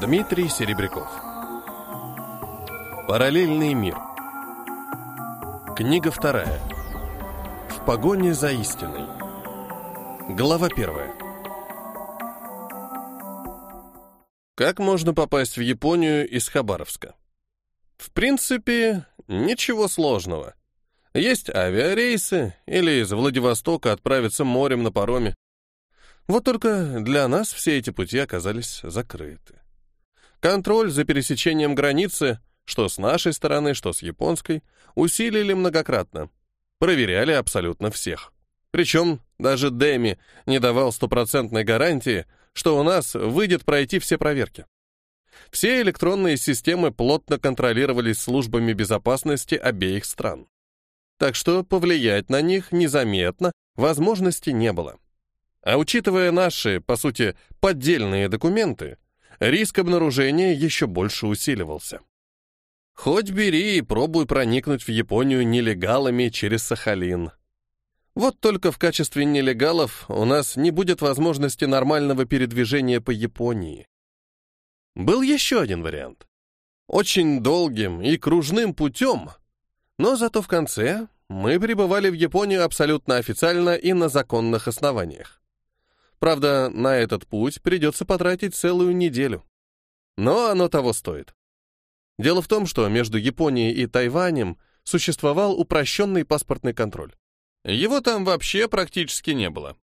Дмитрий Серебряков Параллельный мир Книга вторая В погоне за истиной Глава первая Как можно попасть в Японию из Хабаровска? В принципе, ничего сложного. Есть авиарейсы, или из Владивостока отправиться морем на пароме. Вот только для нас все эти пути оказались закрыты. Контроль за пересечением границы, что с нашей стороны, что с японской, усилили многократно. Проверяли абсолютно всех. Причем даже Дэми не давал стопроцентной гарантии, что у нас выйдет пройти все проверки. Все электронные системы плотно контролировались службами безопасности обеих стран. Так что повлиять на них незаметно возможности не было. А учитывая наши, по сути, поддельные документы, риск обнаружения еще больше усиливался. Хоть бери и пробуй проникнуть в Японию нелегалами через Сахалин. Вот только в качестве нелегалов у нас не будет возможности нормального передвижения по Японии. Был еще один вариант. Очень долгим и кружным путем, но зато в конце мы прибывали в Японию абсолютно официально и на законных основаниях. Правда, на этот путь придется потратить целую неделю. Но оно того стоит. Дело в том, что между Японией и Тайванем существовал упрощенный паспортный контроль. Его там вообще практически не было.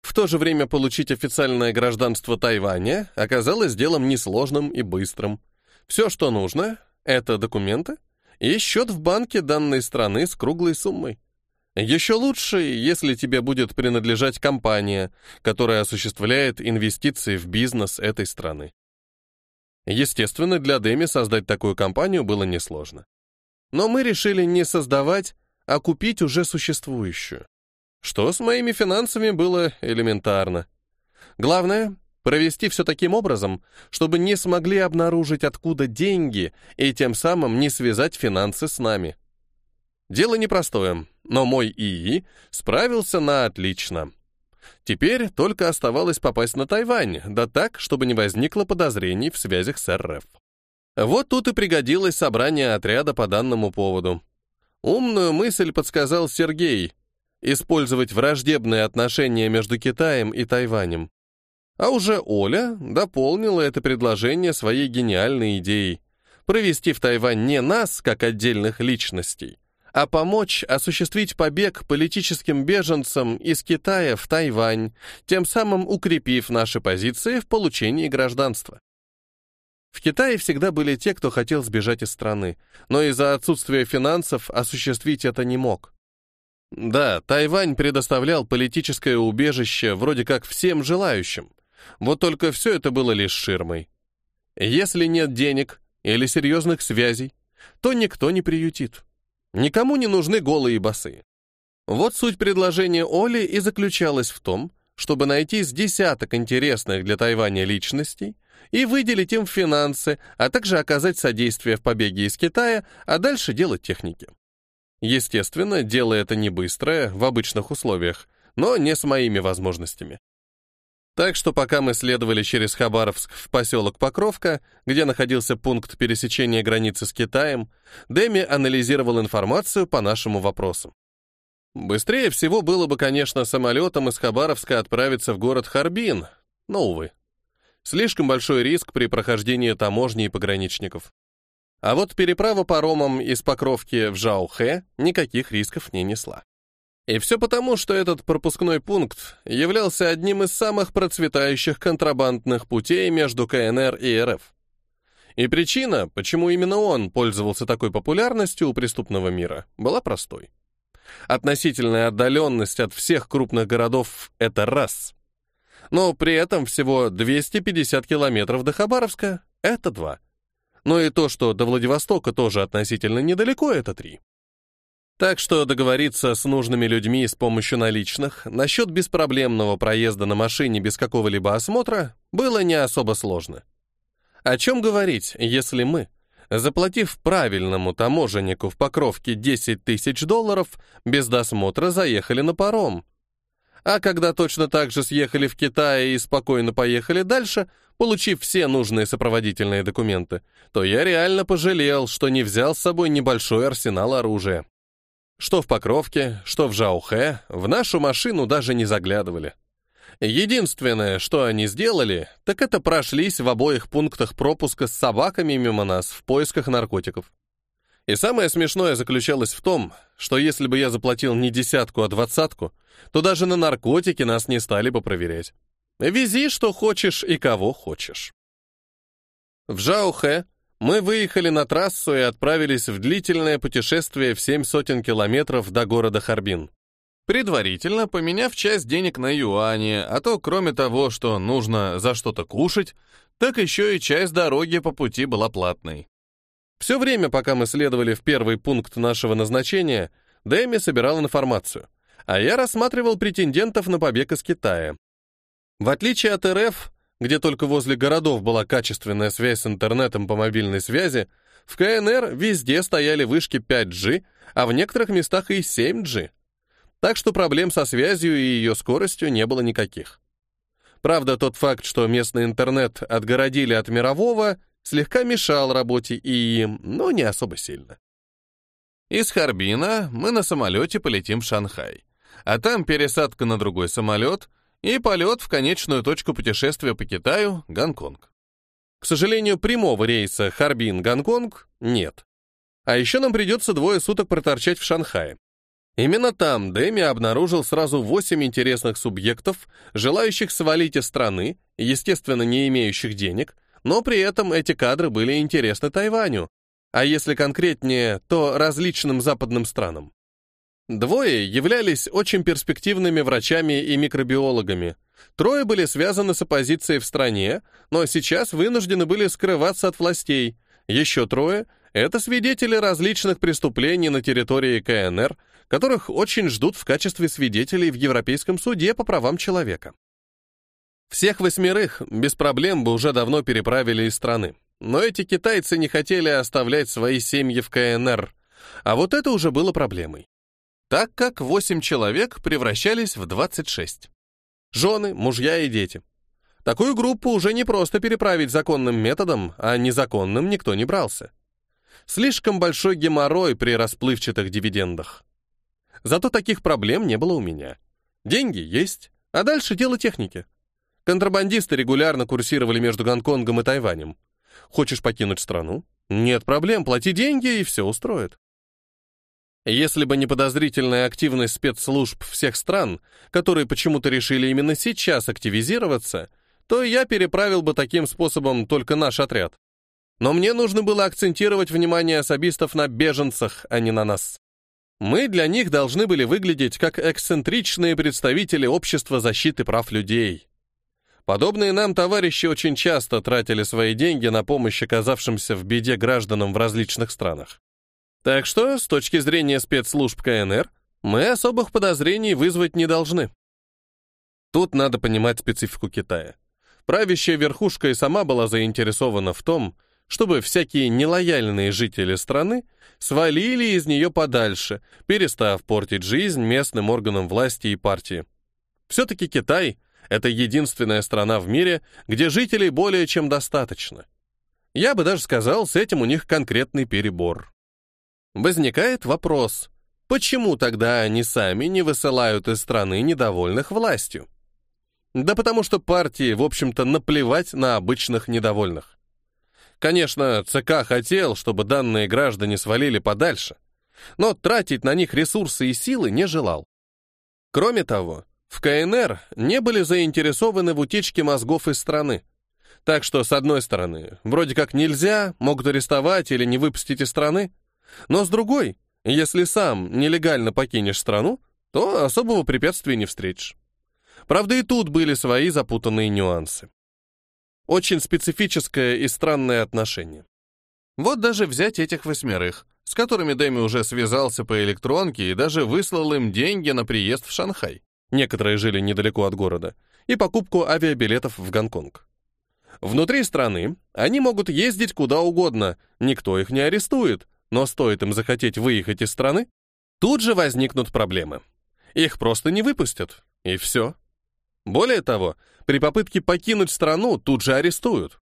В то же время получить официальное гражданство Тайваня оказалось делом несложным и быстрым. Все, что нужно, это документы и счет в банке данной страны с круглой суммой. Еще лучше, если тебе будет принадлежать компания, которая осуществляет инвестиции в бизнес этой страны. Естественно, для Дэми создать такую компанию было несложно. Но мы решили не создавать, а купить уже существующую. Что с моими финансами было элементарно. Главное — провести все таким образом, чтобы не смогли обнаружить, откуда деньги, и тем самым не связать финансы с нами. Дело непростое, но мой ИИ справился на отлично. Теперь только оставалось попасть на Тайвань, да так, чтобы не возникло подозрений в связях с РФ. Вот тут и пригодилось собрание отряда по данному поводу. Умную мысль подсказал Сергей — использовать враждебные отношения между Китаем и Тайванем. А уже Оля дополнила это предложение своей гениальной идеей — провести в Тайвань не нас, как отдельных личностей, а помочь осуществить побег политическим беженцам из Китая в Тайвань, тем самым укрепив наши позиции в получении гражданства. В Китае всегда были те, кто хотел сбежать из страны, но из-за отсутствия финансов осуществить это не мог. Да, Тайвань предоставлял политическое убежище вроде как всем желающим, вот только все это было лишь ширмой. Если нет денег или серьезных связей, то никто не приютит. Никому не нужны голые басы. Вот суть предложения Оли и заключалась в том, чтобы найти с десяток интересных для Тайваня личностей и выделить им финансы, а также оказать содействие в побеге из Китая, а дальше делать техники. Естественно, дело это не быстрое, в обычных условиях, но не с моими возможностями. Так что пока мы следовали через Хабаровск в поселок Покровка, где находился пункт пересечения границы с Китаем, Дэми анализировал информацию по нашему вопросу. Быстрее всего было бы, конечно, самолетом из Хабаровска отправиться в город Харбин, но, увы. Слишком большой риск при прохождении таможни и пограничников. А вот переправа паромом из Покровки в Жаухэ никаких рисков не несла. И все потому, что этот пропускной пункт являлся одним из самых процветающих контрабандных путей между КНР и РФ. И причина, почему именно он пользовался такой популярностью у преступного мира, была простой. Относительная отдаленность от всех крупных городов — это раз. Но при этом всего 250 километров до Хабаровска — это два. Но и то, что до Владивостока тоже относительно недалеко — это три. Так что договориться с нужными людьми с помощью наличных насчет беспроблемного проезда на машине без какого-либо осмотра было не особо сложно. О чем говорить, если мы, заплатив правильному таможеннику в Покровке 10 тысяч долларов, без досмотра заехали на паром? А когда точно так же съехали в Китай и спокойно поехали дальше, получив все нужные сопроводительные документы, то я реально пожалел, что не взял с собой небольшой арсенал оружия. Что в Покровке, что в Жаухэ, в нашу машину даже не заглядывали. Единственное, что они сделали, так это прошлись в обоих пунктах пропуска с собаками мимо нас в поисках наркотиков. И самое смешное заключалось в том, что если бы я заплатил не десятку, а двадцатку, то даже на наркотики нас не стали бы проверять. Вези, что хочешь и кого хочешь. В Жаухэ мы выехали на трассу и отправились в длительное путешествие в семь сотен километров до города Харбин. Предварительно поменяв часть денег на юани, а то кроме того, что нужно за что-то кушать, так еще и часть дороги по пути была платной. Все время, пока мы следовали в первый пункт нашего назначения, Дэми собирал информацию, а я рассматривал претендентов на побег из Китая. В отличие от РФ, где только возле городов была качественная связь с интернетом по мобильной связи, в КНР везде стояли вышки 5G, а в некоторых местах и 7G. Так что проблем со связью и ее скоростью не было никаких. Правда, тот факт, что местный интернет отгородили от мирового, слегка мешал работе и, ну, не особо сильно. Из Харбина мы на самолете полетим в Шанхай, а там пересадка на другой самолет и полет в конечную точку путешествия по Китаю — Гонконг. К сожалению, прямого рейса Харбин-Гонконг нет. А еще нам придется двое суток проторчать в Шанхае. Именно там Дэми обнаружил сразу восемь интересных субъектов, желающих свалить из страны, естественно, не имеющих денег, но при этом эти кадры были интересны Тайваню, а если конкретнее, то различным западным странам. Двое являлись очень перспективными врачами и микробиологами. Трое были связаны с оппозицией в стране, но сейчас вынуждены были скрываться от властей. Еще трое — это свидетели различных преступлений на территории КНР, которых очень ждут в качестве свидетелей в Европейском суде по правам человека. Всех восьмерых без проблем бы уже давно переправили из страны. Но эти китайцы не хотели оставлять свои семьи в КНР, а вот это уже было проблемой. Так как восемь человек превращались в 26. Жены, мужья и дети. Такую группу уже не просто переправить законным методом, а незаконным никто не брался. Слишком большой геморрой при расплывчатых дивидендах. Зато таких проблем не было у меня. Деньги есть, а дальше дело техники. Контрабандисты регулярно курсировали между Гонконгом и Тайванем. Хочешь покинуть страну? Нет проблем, плати деньги, и все устроит. Если бы не подозрительная активность спецслужб всех стран, которые почему-то решили именно сейчас активизироваться, то я переправил бы таким способом только наш отряд. Но мне нужно было акцентировать внимание особистов на беженцах, а не на нас. Мы для них должны были выглядеть как эксцентричные представители общества защиты прав людей. Подобные нам товарищи очень часто тратили свои деньги на помощь оказавшимся в беде гражданам в различных странах. Так что, с точки зрения спецслужб КНР, мы особых подозрений вызвать не должны. Тут надо понимать специфику Китая. Правящая верхушка и сама была заинтересована в том, чтобы всякие нелояльные жители страны свалили из нее подальше, перестав портить жизнь местным органам власти и партии. Все-таки Китай — это единственная страна в мире, где жителей более чем достаточно. Я бы даже сказал, с этим у них конкретный перебор. Возникает вопрос, почему тогда они сами не высылают из страны недовольных властью? Да потому что партии, в общем-то, наплевать на обычных недовольных. Конечно, ЦК хотел, чтобы данные граждане свалили подальше, но тратить на них ресурсы и силы не желал. Кроме того, в КНР не были заинтересованы в утечке мозгов из страны. Так что, с одной стороны, вроде как нельзя, могут арестовать или не выпустить из страны, но с другой, если сам нелегально покинешь страну, то особого препятствия не встретишь. Правда, и тут были свои запутанные нюансы. Очень специфическое и странное отношение. Вот даже взять этих восьмерых, с которыми Дэми уже связался по электронке и даже выслал им деньги на приезд в Шанхай. Некоторые жили недалеко от города, и покупку авиабилетов в Гонконг. Внутри страны они могут ездить куда угодно, никто их не арестует, но стоит им захотеть выехать из страны, тут же возникнут проблемы. Их просто не выпустят. И все. Более того, при попытке покинуть страну тут же арестуют.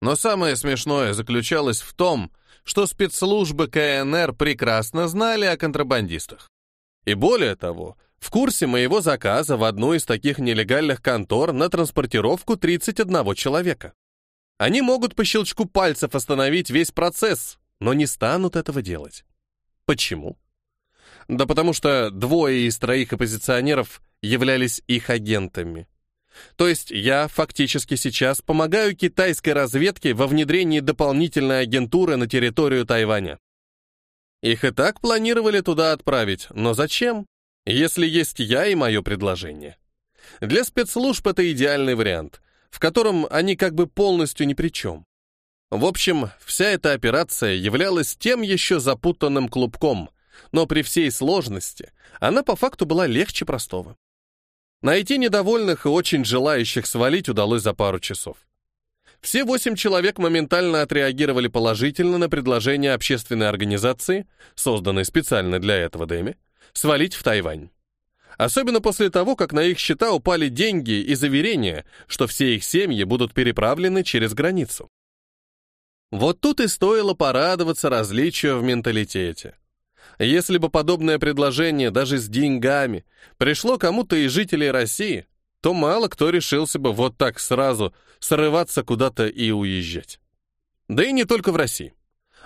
Но самое смешное заключалось в том, что спецслужбы КНР прекрасно знали о контрабандистах. И более того, в курсе моего заказа в одну из таких нелегальных контор на транспортировку 31 человека. Они могут по щелчку пальцев остановить весь процесс, но не станут этого делать. Почему? Да потому что двое из троих оппозиционеров являлись их агентами. То есть я фактически сейчас помогаю китайской разведке во внедрении дополнительной агентуры на территорию Тайваня. Их и так планировали туда отправить, но зачем, если есть я и мое предложение? Для спецслужб это идеальный вариант, в котором они как бы полностью ни при чем. В общем, вся эта операция являлась тем еще запутанным клубком, но при всей сложности она по факту была легче простого. Найти недовольных и очень желающих свалить удалось за пару часов. Все восемь человек моментально отреагировали положительно на предложение общественной организации, созданной специально для этого Дэми, свалить в Тайвань. Особенно после того, как на их счета упали деньги и заверения, что все их семьи будут переправлены через границу. Вот тут и стоило порадоваться различию в менталитете. Если бы подобное предложение даже с деньгами пришло кому-то из жителей России, то мало кто решился бы вот так сразу срываться куда-то и уезжать. Да и не только в России.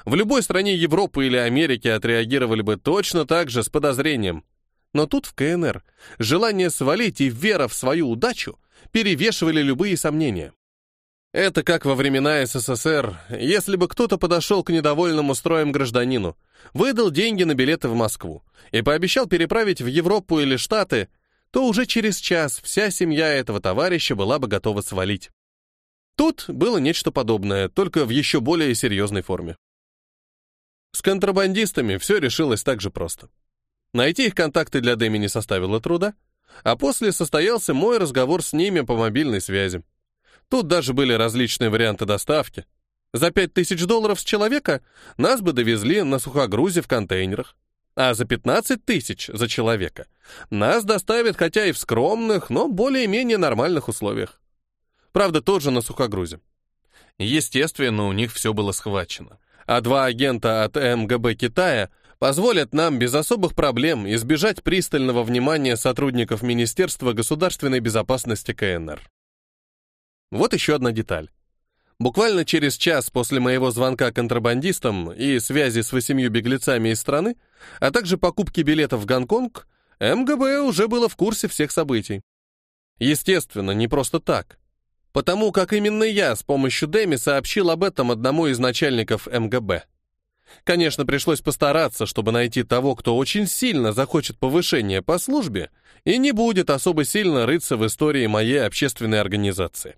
В любой стране Европы или Америки отреагировали бы точно так же с подозрением. Но тут в КНР желание свалить и вера в свою удачу перевешивали любые сомнения. Это как во времена СССР, если бы кто-то подошел к недовольному строем гражданину, выдал деньги на билеты в Москву и пообещал переправить в Европу или Штаты, то уже через час вся семья этого товарища была бы готова свалить. Тут было нечто подобное, только в еще более серьезной форме. С контрабандистами все решилось так же просто. Найти их контакты для Дэми не составило труда, а после состоялся мой разговор с ними по мобильной связи. Тут даже были различные варианты доставки. За 5000 долларов с человека нас бы довезли на сухогрузе в контейнерах. А за 15 тысяч за человека нас доставят хотя и в скромных, но более-менее нормальных условиях. Правда, тоже на сухогрузе. Естественно, у них все было схвачено. А два агента от МГБ Китая позволят нам без особых проблем избежать пристального внимания сотрудников Министерства государственной безопасности КНР. Вот еще одна деталь. Буквально через час после моего звонка контрабандистам и связи с восемью беглецами из страны, а также покупки билетов в Гонконг, МГБ уже было в курсе всех событий. Естественно, не просто так. Потому как именно я с помощью Дэми сообщил об этом одному из начальников МГБ. Конечно, пришлось постараться, чтобы найти того, кто очень сильно захочет повышения по службе и не будет особо сильно рыться в истории моей общественной организации.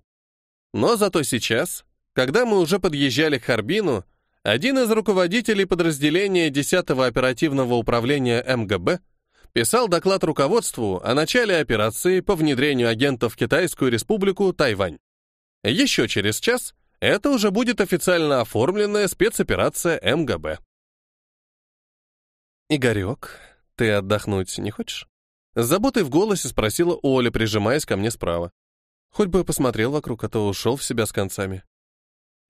Но зато сейчас, когда мы уже подъезжали к Харбину, один из руководителей подразделения 10-го оперативного управления МГБ писал доклад руководству о начале операции по внедрению агентов в Китайскую республику Тайвань. Еще через час это уже будет официально оформленная спецоперация МГБ. «Игорек, ты отдохнуть не хочешь?» С заботой в голосе спросила Оля, прижимаясь ко мне справа. Хоть бы посмотрел вокруг, а то ушел в себя с концами.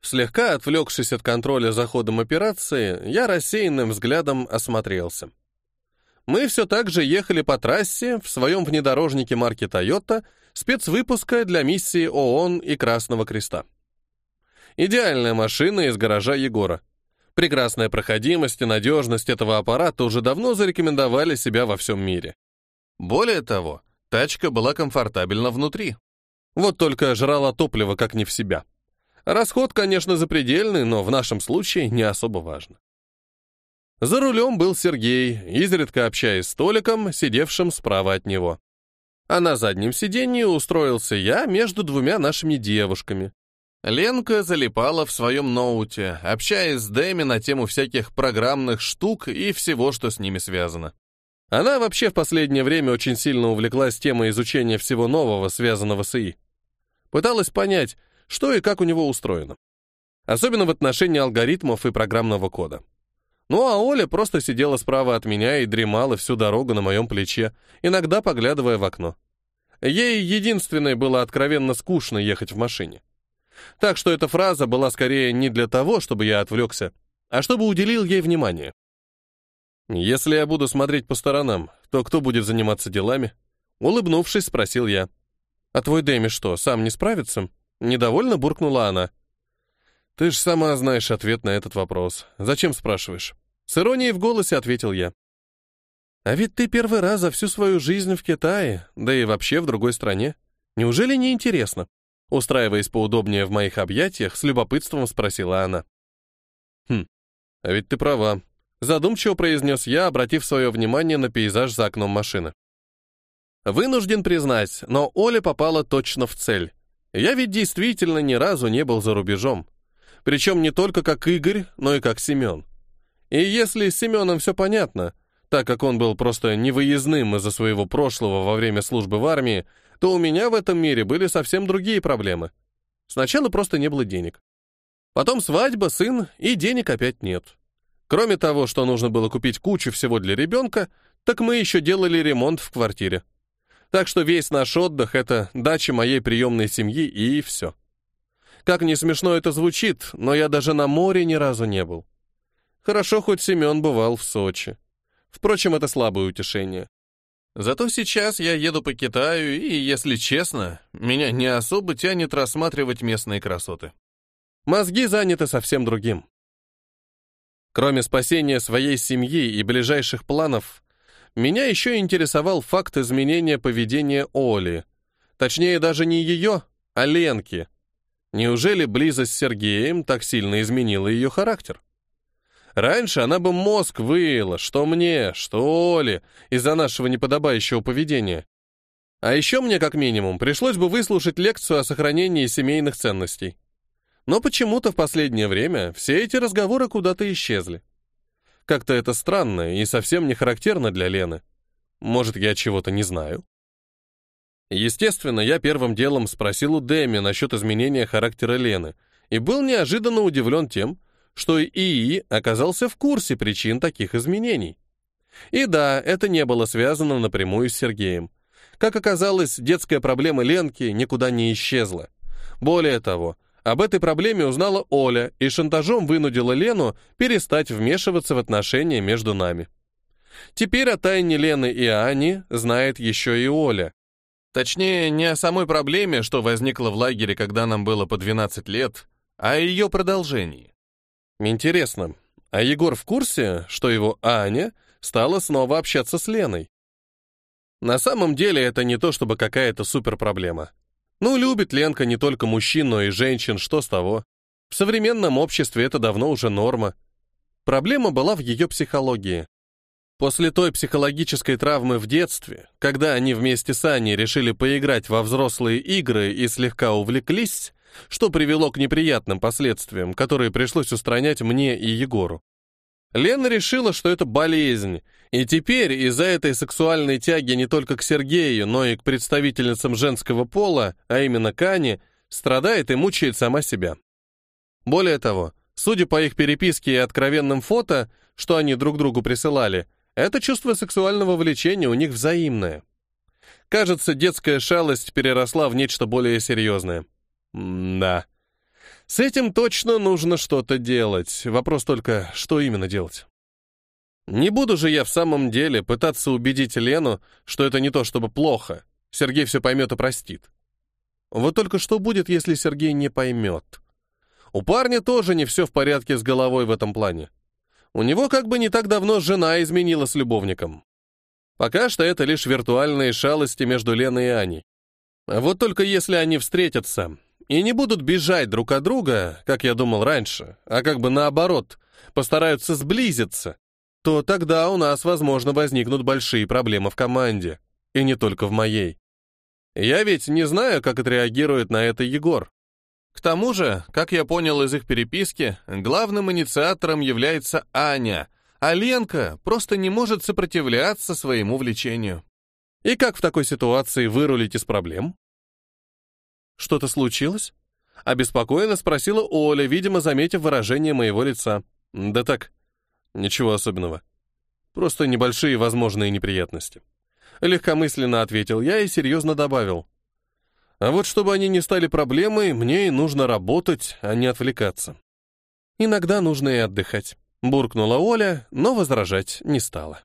Слегка отвлекшись от контроля за ходом операции, я рассеянным взглядом осмотрелся. Мы все так же ехали по трассе в своем внедорожнике марки Toyota спецвыпуска для миссии ООН и Красного Креста. Идеальная машина из гаража Егора. Прекрасная проходимость и надежность этого аппарата уже давно зарекомендовали себя во всем мире. Более того, тачка была комфортабельна внутри. Вот только жрала топливо как не в себя. Расход, конечно, запредельный, но в нашем случае не особо важно. За рулем был Сергей, изредка общаясь с Толиком, сидевшим справа от него. А на заднем сиденье устроился я между двумя нашими девушками. Ленка залипала в своем ноуте, общаясь с Дэми на тему всяких программных штук и всего, что с ними связано. Она вообще в последнее время очень сильно увлеклась темой изучения всего нового, связанного с ИИ. Пыталась понять, что и как у него устроено. Особенно в отношении алгоритмов и программного кода. Ну а Оля просто сидела справа от меня и дремала всю дорогу на моем плече, иногда поглядывая в окно. Ей единственной было откровенно скучно ехать в машине. Так что эта фраза была скорее не для того, чтобы я отвлекся, а чтобы уделил ей внимание. «Если я буду смотреть по сторонам, то кто будет заниматься делами?» Улыбнувшись, спросил я. «А твой Дэми что, сам не справится?» Недовольно буркнула она. «Ты ж сама знаешь ответ на этот вопрос. Зачем спрашиваешь?» С иронией в голосе ответил я. «А ведь ты первый раз за всю свою жизнь в Китае, да и вообще в другой стране. Неужели не интересно?» Устраиваясь поудобнее в моих объятиях, с любопытством спросила она. «Хм, а ведь ты права», — задумчиво произнес я, обратив свое внимание на пейзаж за окном машины. Вынужден признать, но Оля попала точно в цель. Я ведь действительно ни разу не был за рубежом. Причем не только как Игорь, но и как Семен. И если с Семеном все понятно, так как он был просто невыездным из-за своего прошлого во время службы в армии, то у меня в этом мире были совсем другие проблемы. Сначала просто не было денег. Потом свадьба, сын, и денег опять нет. Кроме того, что нужно было купить кучу всего для ребенка, так мы еще делали ремонт в квартире. Так что весь наш отдых — это дача моей приемной семьи и все. Как не смешно это звучит, но я даже на море ни разу не был. Хорошо, хоть Семен бывал в Сочи. Впрочем, это слабое утешение. Зато сейчас я еду по Китаю, и, если честно, меня не особо тянет рассматривать местные красоты. Мозги заняты совсем другим. Кроме спасения своей семьи и ближайших планов, меня еще интересовал факт изменения поведения Оли. Точнее, даже не ее, а Ленки. Неужели близость с Сергеем так сильно изменила ее характер? Раньше она бы мозг выила, что мне, что Оле, из-за нашего неподобающего поведения. А еще мне, как минимум, пришлось бы выслушать лекцию о сохранении семейных ценностей. Но почему-то в последнее время все эти разговоры куда-то исчезли. Как-то это странно и совсем не характерно для Лены. Может, я чего-то не знаю? Естественно, я первым делом спросил у Дэми насчет изменения характера Лены и был неожиданно удивлен тем, что ИИ оказался в курсе причин таких изменений. И да, это не было связано напрямую с Сергеем. Как оказалось, детская проблема Ленки никуда не исчезла. Более того, об этой проблеме узнала Оля и шантажом вынудила Лену перестать вмешиваться в отношения между нами. Теперь о тайне Лены и Ани знает еще и Оля. Точнее, не о самой проблеме, что возникла в лагере, когда нам было по 12 лет, а о ее продолжении. Интересно, а Егор в курсе, что его Аня стала снова общаться с Леной? На самом деле это не то чтобы какая-то суперпроблема. Ну, любит Ленка не только мужчин, но и женщин, что с того? В современном обществе это давно уже норма. Проблема была в ее психологии. После той психологической травмы в детстве, когда они вместе с Аней решили поиграть во взрослые игры и слегка увлеклись, что привело к неприятным последствиям, которые пришлось устранять мне и Егору. Лена решила, что это болезнь, и теперь из-за этой сексуальной тяги не только к Сергею, но и к представительницам женского пола, а именно к Ане, страдает и мучает сама себя. Более того, судя по их переписке и откровенным фото, что они друг другу присылали, это чувство сексуального влечения у них взаимное. Кажется, детская шалость переросла в нечто более серьезное. да. С этим точно нужно что-то делать. Вопрос только, что именно делать. Не буду же я в самом деле пытаться убедить Лену, что это не то чтобы плохо. Сергей все поймет и простит. Вот только что будет, если Сергей не поймет? У парня тоже не все в порядке с головой в этом плане. У него как бы не так давно жена изменила с любовником. Пока что это лишь виртуальные шалости между Леной и Аней. А вот только если они встретятся, и не будут бежать друг от друга, как я думал раньше, а как бы наоборот, постараются сблизиться, то тогда у нас, возможно, возникнут большие проблемы в команде, и не только в моей. Я ведь не знаю, как отреагирует на это Егор. К тому же, как я понял из их переписки, главным инициатором является Аня, а Ленка просто не может сопротивляться своему влечению. И как в такой ситуации вырулить из проблем? «Что-то случилось?» Обеспокоенно спросила Оля, видимо, заметив выражение моего лица. «Да так, ничего особенного. Просто небольшие возможные неприятности». Легкомысленно ответил я и серьезно добавил. А вот чтобы они не стали проблемой, мне и нужно работать, а не отвлекаться. Иногда нужно и отдыхать. Буркнула Оля, но возражать не стала.